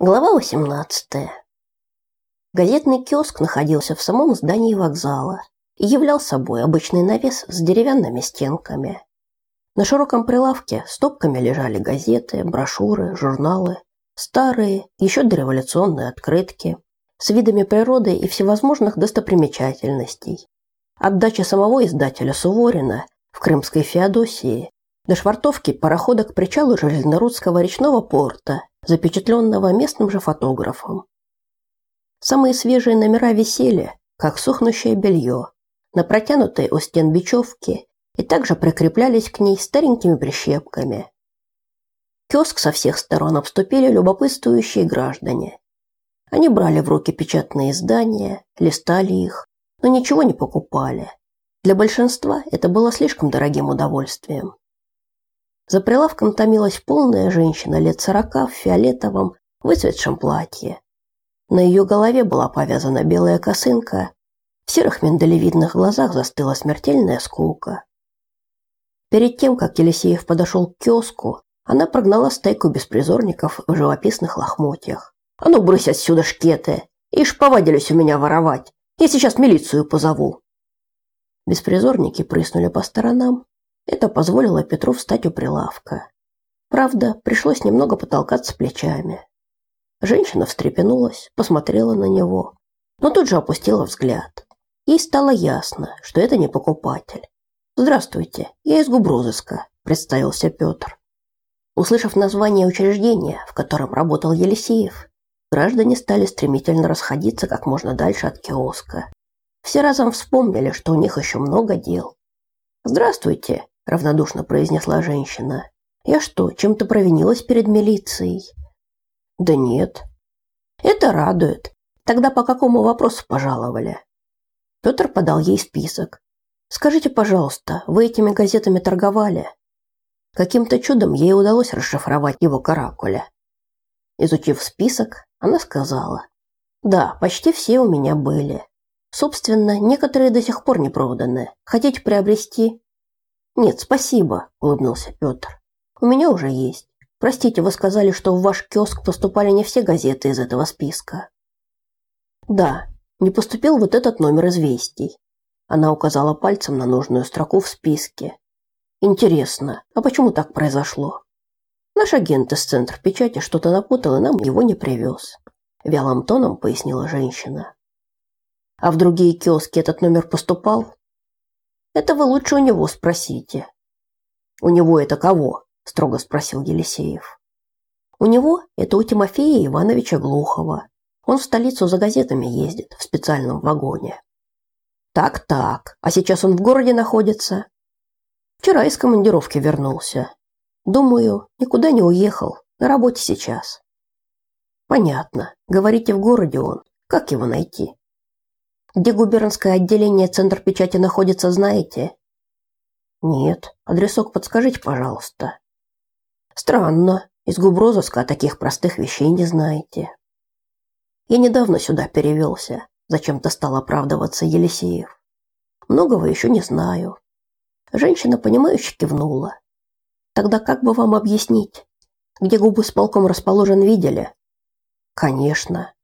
Глава 18. Газетный киоск находился в самом здании вокзала и являл собой обычный навес с деревянными стенками. На широком прилавке стопками лежали газеты, брошюры, журналы, старые, еще дореволюционные открытки с видами природы и всевозможных достопримечательностей. От дачи самого издателя Суворина в Крымской Феодосии до швартовки парохода к причалу Железнорудского речного порта запечатленного местным же фотографом. Самые свежие номера висели, как сохнущее белье, на протянутой у стен бечевке и также прикреплялись к ней старенькими прищепками. Киоск со всех сторон обступили любопытствующие граждане. Они брали в руки печатные издания, листали их, но ничего не покупали. Для большинства это было слишком дорогим удовольствием. За прилавком томилась полная женщина лет сорока в фиолетовом, выцветшем платье. На ее голове была повязана белая косынка, в серых миндалевидных глазах застыла смертельная скука. Перед тем, как Елисеев подошел к киоску, она прогнала стайку беспризорников в живописных лохмотьях. «А ну, брысь отсюда, шкеты! Ишь, повадились у меня воровать! Я сейчас милицию позову!» Беспризорники прыснули по сторонам, это позволило Петру встать у прилавка. Правда, пришлось немного потолкаться плечами. Женщина встрепенулась, посмотрела на него, но тут же опустила взгляд. Ей стало ясно, что это не покупатель. «Здравствуйте, я из губрозыска», – представился Петр. Услышав название учреждения, в котором работал Елисеев, граждане стали стремительно расходиться как можно дальше от киоска. Все разом вспомнили, что у них еще много дел. «Здравствуйте», равнодушно произнесла женщина. Я что, чем-то провинилась перед милицией? Да нет. Это радует. Тогда по какому вопросу пожаловали? Петр подал ей список. Скажите, пожалуйста, вы этими газетами торговали? Каким-то чудом ей удалось расшифровать его каракуля. Изучив список, она сказала: "Да, почти все у меня были. Собственно, некоторые до сих пор не проданы. Хотите приобрести? Нет, спасибо, улыбнулся Петр. У меня уже есть. Простите, вы сказали, что в ваш киоск поступали не все газеты из этого списка. Да, не поступил вот этот номер известий. Она указала пальцем на нужную строку в списке. Интересно, а почему так произошло? Наш агент из центра печати что-то напутал и нам его не привез. Вялым тоном пояснила женщина. А в другие киоски этот номер поступал? Это вы лучше у него спросите. У него это кого? строго спросил Елисеев. У него это у Тимофея Ивановича Глухова. Он в столицу за газетами ездит в специальном вагоне. Так-так. А сейчас он в городе находится? Вчера из командировки вернулся. Думаю, никуда не уехал. На работе сейчас. Понятно. Говорите, в городе он. Как его найти? Где губернское отделение Центр печати находится, знаете? Нет. Адресок подскажите, пожалуйста. Странно. Из Губрозовска таких простых вещей не знаете. Я недавно сюда перевелся. Зачем-то стал оправдываться Елисеев. Многого еще не знаю. Женщина, понимающе кивнула. Тогда как бы вам объяснить, где губы с полком расположен, видели? Конечно.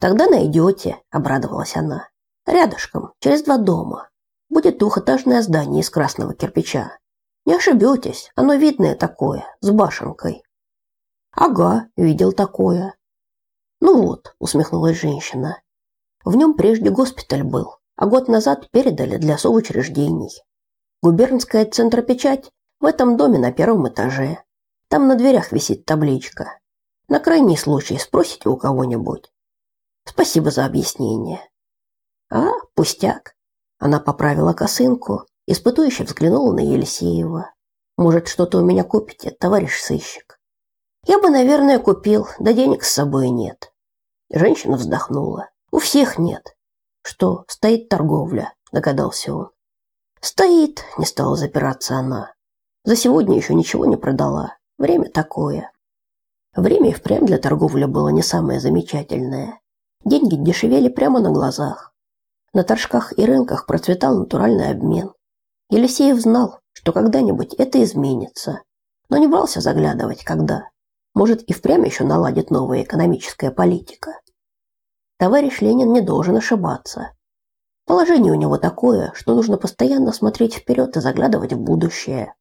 Тогда найдете, обрадовалась она. Рядышком, через два дома. Будет двухэтажное здание из красного кирпича. Не ошибетесь, оно видное такое, с башенкой. Ага, видел такое. Ну вот, усмехнулась женщина. В нем прежде госпиталь был, а год назад передали для совучреждений. Губернская центропечать в этом доме на первом этаже. Там на дверях висит табличка. На крайний случай спросите у кого-нибудь. Спасибо за объяснение. А, пустяк. Она поправила косынку, испытующе взглянула на Елисеева. Может, что-то у меня купите, товарищ сыщик? Я бы, наверное, купил, да денег с собой нет. Женщина вздохнула. У всех нет. Что, стоит торговля, догадался он. Стоит, не стала запираться она. За сегодня еще ничего не продала. Время такое. Время и впрямь для торговли было не самое замечательное. Деньги дешевели прямо на глазах. На торжках и рынках процветал натуральный обмен. Елисеев знал, что когда-нибудь это изменится, но не брался заглядывать, когда. Может, и впрямь еще наладит новая экономическая политика. Товарищ Ленин не должен ошибаться. Положение у него такое, что нужно постоянно смотреть вперед и заглядывать в будущее.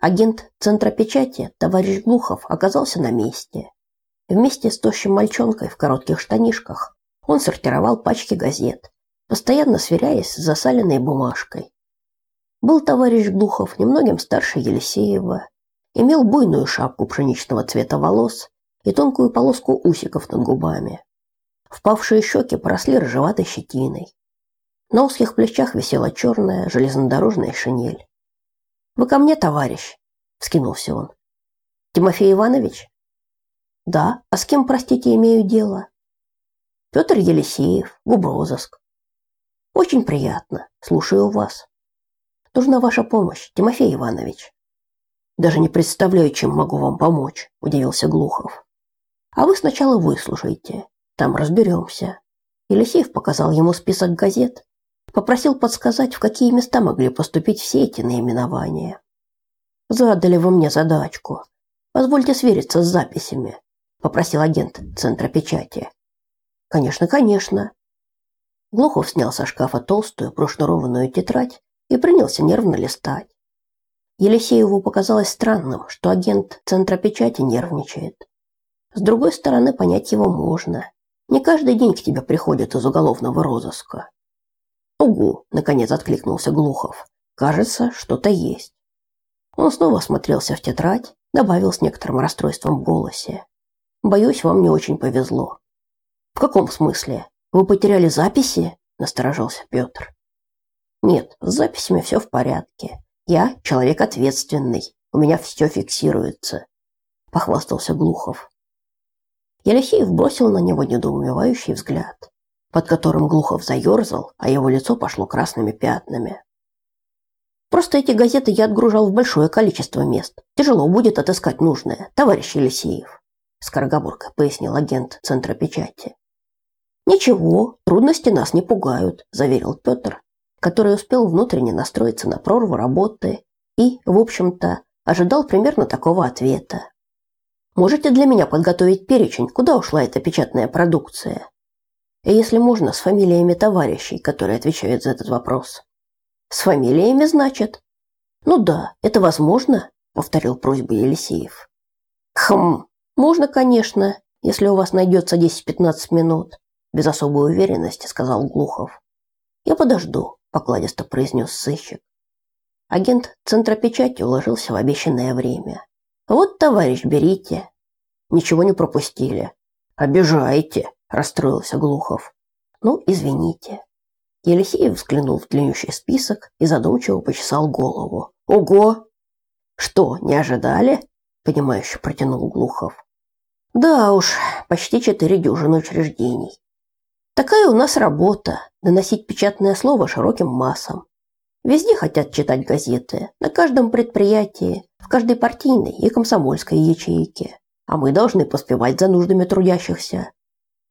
Агент Центра печати, товарищ Глухов, оказался на месте. Вместе с тощим мальчонкой в коротких штанишках он сортировал пачки газет, постоянно сверяясь с засаленной бумажкой. Был товарищ Глухов немногим старше Елисеева, имел буйную шапку пшеничного цвета волос и тонкую полоску усиков над губами. Впавшие щеки поросли рыжеватой щетиной. На узких плечах висела черная железнодорожная шинель. «Вы ко мне, товарищ?» – вскинулся он. «Тимофей Иванович?» «Да, а с кем, простите, имею дело?» «Петр Елисеев, губрозыск». «Очень приятно. Слушаю вас. Нужна ваша помощь, Тимофей Иванович». «Даже не представляю, чем могу вам помочь», – удивился Глухов. «А вы сначала выслушайте. Там разберемся». Елисеев показал ему список газет, Попросил подсказать, в какие места могли поступить все эти наименования. Задали вы мне задачку. Позвольте свериться с записями, попросил агент Центра печати. Конечно, конечно. Глухов снял со шкафа толстую прошнурованную тетрадь и принялся нервно листать. Елисееву показалось странным, что агент Центра печати нервничает. С другой стороны, понять его можно. Не каждый день к тебе приходят из уголовного розыска. «Угу!» – наконец откликнулся Глухов. «Кажется, что-то есть». Он снова осмотрелся в тетрадь, добавил с некоторым расстройством в голосе. «Боюсь, вам не очень повезло». «В каком смысле? Вы потеряли записи?» – насторожился Петр. «Нет, с записями все в порядке. Я человек ответственный, у меня все фиксируется», – похвастался Глухов. Елисеев бросил на него недоумевающий взгляд под которым Глухов заерзал, а его лицо пошло красными пятнами. Просто эти газеты я отгружал в большое количество мест. Тяжело будет отыскать нужное, товарищ Елисеев, скороговоркой пояснил агент Центра печати. Ничего, трудности нас не пугают, заверил Петр, который успел внутренне настроиться на прорву работы и, в общем-то, ожидал примерно такого ответа. Можете для меня подготовить перечень, куда ушла эта печатная продукция? Если можно, с фамилиями товарищей, которые отвечают за этот вопрос. С фамилиями, значит? Ну да, это возможно, повторил просьбу Елисеев. Хм, можно, конечно, если у вас найдется 10-15 минут, без особой уверенности сказал Глухов. Я подожду, покладисто произнес сыщик. Агент Центра печати уложился в обещанное время. Вот, товарищ, берите. Ничего не пропустили. Обижаете, расстроился Глухов. Ну, извините. Елисеев взглянул в длиннющий список и задумчиво почесал голову. Ого! Что, не ожидали? понимающе протянул Глухов. Да уж, почти четыре дюжины учреждений. Такая у нас работа доносить печатное слово широким массам. Везде хотят читать газеты, на каждом предприятии, в каждой партийной и комсомольской ячейке. А мы должны поспевать за нуждами трудящихся.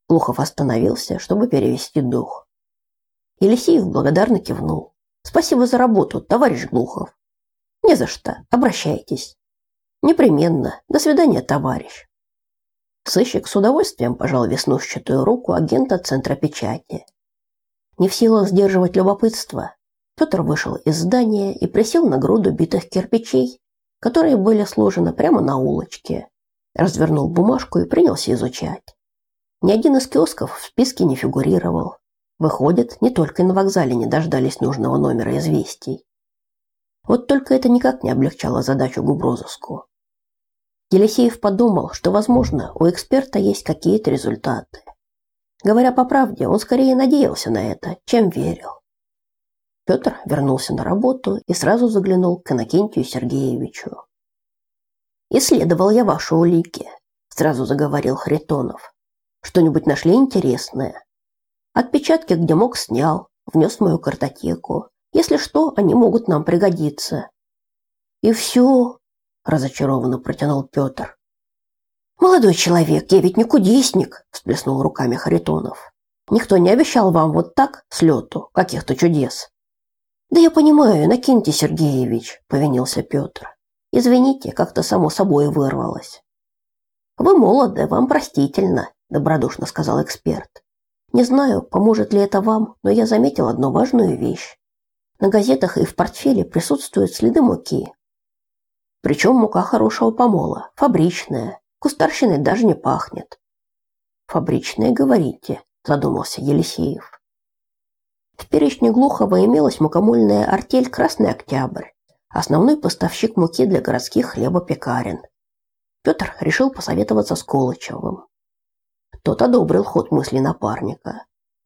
Глухов остановился, чтобы перевести дух. Елисеев благодарно кивнул. Спасибо за работу, товарищ Глухов. Не за что, обращайтесь. Непременно. До свидания, товарищ. Сыщик с удовольствием пожал веснушчатую руку агента Центра печати. Не в силах сдерживать любопытство, Петр вышел из здания и присел на груду битых кирпичей, которые были сложены прямо на улочке. Развернул бумажку и принялся изучать. Ни один из киосков в списке не фигурировал. Выходит, не только на вокзале не дождались нужного номера известий. Вот только это никак не облегчало задачу губрозыску. Елисеев подумал, что, возможно, у эксперта есть какие-то результаты. Говоря по правде, он скорее надеялся на это, чем верил. Петр вернулся на работу и сразу заглянул к Иннокентию Сергеевичу. «Исследовал я ваши улики», – сразу заговорил Харитонов. Что-нибудь нашли интересное? Отпечатки, где мог, снял, внес в мою картотеку. Если что, они могут нам пригодиться. И все, разочарованно протянул Петр. Молодой человек, я ведь не кудесник, всплеснул руками Харитонов. Никто не обещал вам вот так с лету каких-то чудес. Да я понимаю, Накиньте Сергеевич, повинился Петр. Извините, как-то само собой вырвалось. Вы молоды, вам простительно, добродушно сказал эксперт. Не знаю, поможет ли это вам, но я заметил одну важную вещь. На газетах и в портфеле присутствуют следы муки. Причем мука хорошего помола, фабричная, кустарщиной даже не пахнет. Фабричная, говорите, задумался Елисеев. В перечне Глухова имелась мукомольная артель Красный Октябрь, основной поставщик муки для городских хлебопекарен. Петр решил посоветоваться с Колычевым. Тот одобрил ход мысли напарника.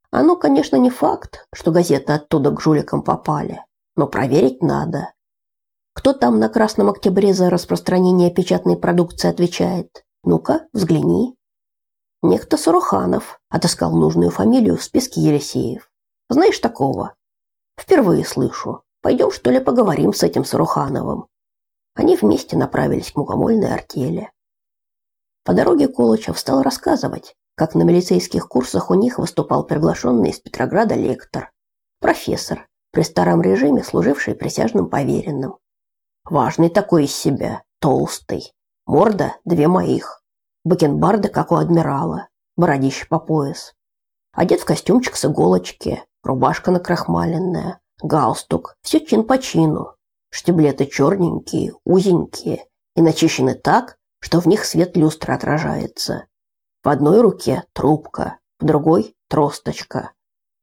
Оно, конечно, не факт, что газеты оттуда к жуликам попали, но проверить надо. Кто там на Красном Октябре за распространение печатной продукции отвечает? Ну-ка, взгляни. Некто Суруханов отыскал нужную фамилию в списке Елисеев. Знаешь такого? Впервые слышу. Пойдем, что ли, поговорим с этим Сурухановым. Они вместе направились к мукомольной артели. По дороге Колычев стал рассказывать, как на милицейских курсах у них выступал приглашенный из Петрограда лектор, профессор, при старом режиме служивший присяжным поверенным. Важный такой из себя, толстый, морда две моих, бакенбарды, как у адмирала, бородище по пояс. Одет в костюмчик с иголочки, рубашка накрахмаленная, галстук, все чин по чину. Штиблеты черненькие, узенькие и начищены так, что в них свет люстры отражается. В одной руке трубка, в другой тросточка.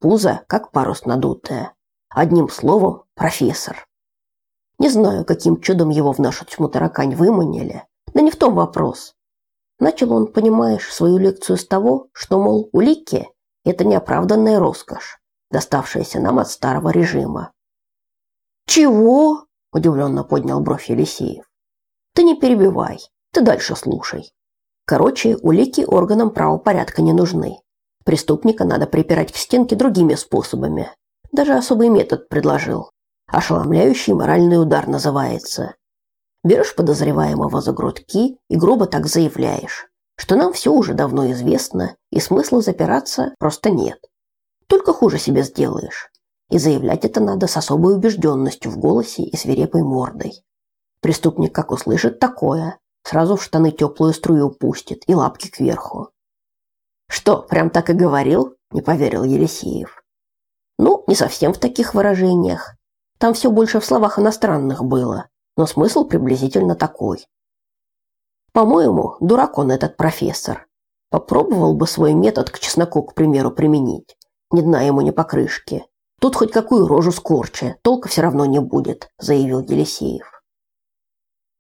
Пузо, как парус надутое. Одним словом, профессор. Не знаю, каким чудом его в нашу тьму таракань выманили, да не в том вопрос. Начал он, понимаешь, свою лекцию с того, что, мол, улики – это неоправданная роскошь, доставшаяся нам от старого режима. «Чего?» – удивленно поднял бровь Елисеев. «Ты не перебивай, ты дальше слушай. Короче, улики органам правопорядка не нужны. Преступника надо припирать к стенке другими способами. Даже особый метод предложил. Ошеломляющий моральный удар называется. Берешь подозреваемого за грудки и грубо так заявляешь, что нам все уже давно известно и смысла запираться просто нет. Только хуже себе сделаешь. И заявлять это надо с особой убежденностью в голосе и свирепой мордой. Преступник как услышит такое, Сразу в штаны теплую струю пустит и лапки кверху. Что, прям так и говорил? Не поверил Елисеев. Ну, не совсем в таких выражениях. Там все больше в словах иностранных было, но смысл приблизительно такой. По-моему, дурак он этот профессор. Попробовал бы свой метод к чесноку, к примеру, применить. Ни дна ему, ни покрышки. Тут хоть какую рожу скорчи, толка все равно не будет, заявил Елисеев.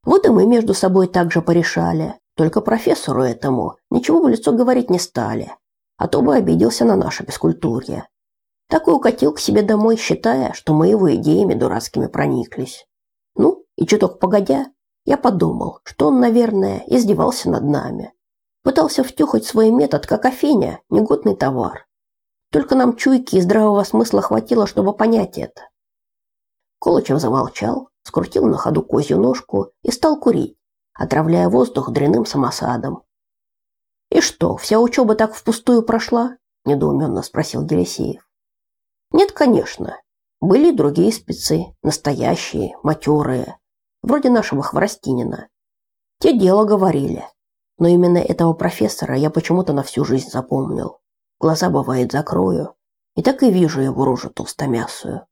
Вот и мы между собой также порешали. Только профессору этому ничего в лицо говорить не стали, а то бы обиделся на наше бескультурье. Так и укатил к себе домой, считая, что мы его идеями дурацкими прониклись. Ну, и чуток погодя, я подумал, что он, наверное, издевался над нами. Пытался втюхать свой метод, как Афеня, негодный товар. Только нам чуйки и здравого смысла хватило, чтобы понять это. Колычев замолчал, скрутил на ходу козью ножку и стал курить, отравляя воздух дряным самосадом. «И что, вся учеба так впустую прошла?» – недоуменно спросил Елисеев. «Нет, конечно. Были другие спецы, настоящие, матерые, вроде нашего Хворостинина. Те дело говорили, но именно этого профессора я почему-то на всю жизнь запомнил. Глаза, бывает, закрою, и так и вижу его рожу толстомясую.